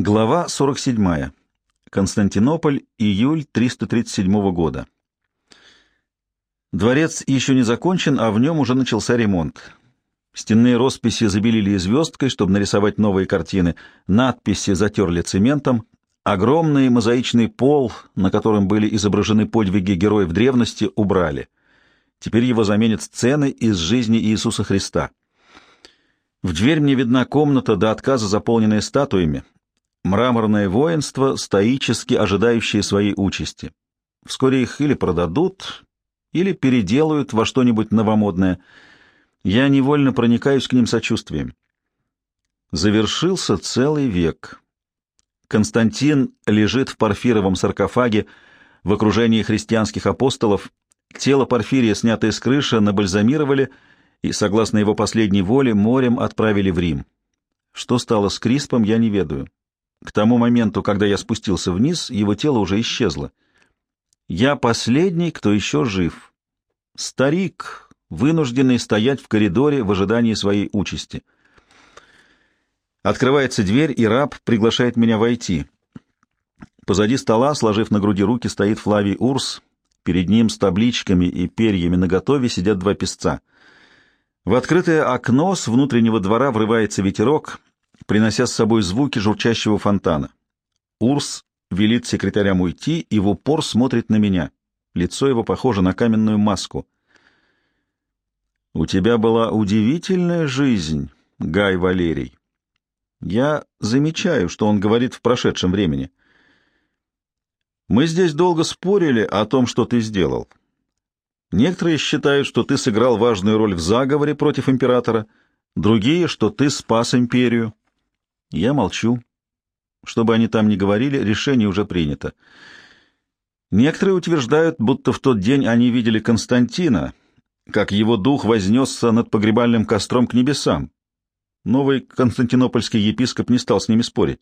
Глава 47. Константинополь, июль 337 года. Дворец еще не закончен, а в нем уже начался ремонт. Стенные росписи забелили звездкой, чтобы нарисовать новые картины, надписи затерли цементом, огромный мозаичный пол, на котором были изображены подвиги героев древности, убрали. Теперь его заменят сцены из жизни Иисуса Христа. В дверь мне видна комната до отказа, заполненная статуями, мраморное воинство, стоически ожидающее своей участи. Вскоре их или продадут, или переделают во что-нибудь новомодное. Я невольно проникаюсь к ним сочувствием. Завершился целый век. Константин лежит в парфировом саркофаге в окружении христианских апостолов. Тело Порфирия, снятое с крыши, набальзамировали и, согласно его последней воле, морем отправили в Рим. Что стало с Криспом, я не ведаю. К тому моменту, когда я спустился вниз, его тело уже исчезло. Я последний, кто еще жив. Старик, вынужденный стоять в коридоре в ожидании своей участи. Открывается дверь, и раб приглашает меня войти. Позади стола, сложив на груди руки, стоит Флавий Урс. Перед ним с табличками и перьями наготове сидят два песца. В открытое окно с внутреннего двора врывается ветерок, принося с собой звуки журчащего фонтана. Урс велит секретарям уйти и в упор смотрит на меня. Лицо его похоже на каменную маску. «У тебя была удивительная жизнь, Гай Валерий. Я замечаю, что он говорит в прошедшем времени. Мы здесь долго спорили о том, что ты сделал. Некоторые считают, что ты сыграл важную роль в заговоре против императора, другие, что ты спас империю. Я молчу. Что бы они там ни говорили, решение уже принято. Некоторые утверждают, будто в тот день они видели Константина, как его дух вознесся над погребальным костром к небесам. Новый константинопольский епископ не стал с ними спорить.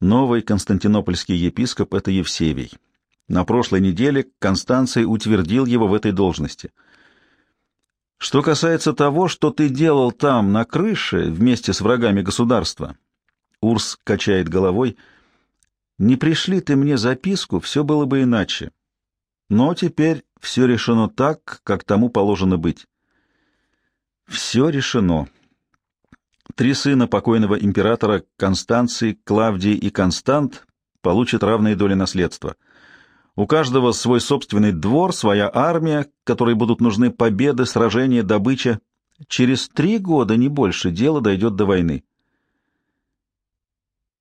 Новый константинопольский епископ — это Евсевий. На прошлой неделе Констанций утвердил его в этой должности — что касается того, что ты делал там, на крыше, вместе с врагами государства, Урс качает головой, не пришли ты мне записку, все было бы иначе. Но теперь все решено так, как тому положено быть. Все решено. Три сына покойного императора Констанций, Клавдий и Констант получат равные доли наследства — у каждого свой собственный двор, своя армия, которой будут нужны победы, сражения, добыча. Через три года, не больше, дело дойдет до войны.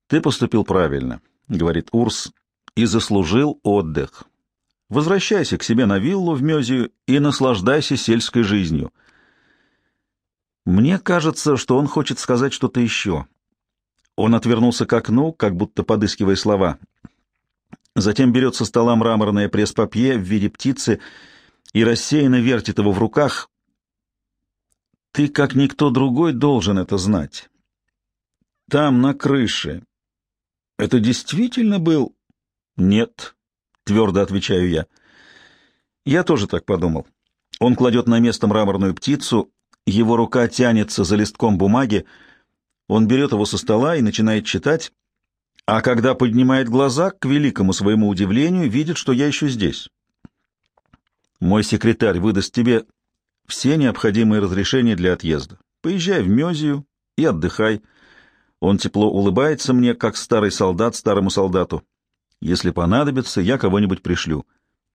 «Ты поступил правильно», — говорит Урс, — «и заслужил отдых. Возвращайся к себе на виллу в Мезию и наслаждайся сельской жизнью». Мне кажется, что он хочет сказать что-то еще. Он отвернулся к окну, как будто подыскивая слова. Затем берет со стола мраморное пресс-папье в виде птицы и рассеянно вертит его в руках. Ты, как никто другой, должен это знать. Там, на крыше. Это действительно был... Нет, твердо отвечаю я. Я тоже так подумал. Он кладет на место мраморную птицу, его рука тянется за листком бумаги, он берет его со стола и начинает читать, а когда поднимает глаза, к великому своему удивлению, видит, что я еще здесь. Мой секретарь выдаст тебе все необходимые разрешения для отъезда. Поезжай в Мезию и отдыхай. Он тепло улыбается мне, как старый солдат старому солдату. Если понадобится, я кого-нибудь пришлю.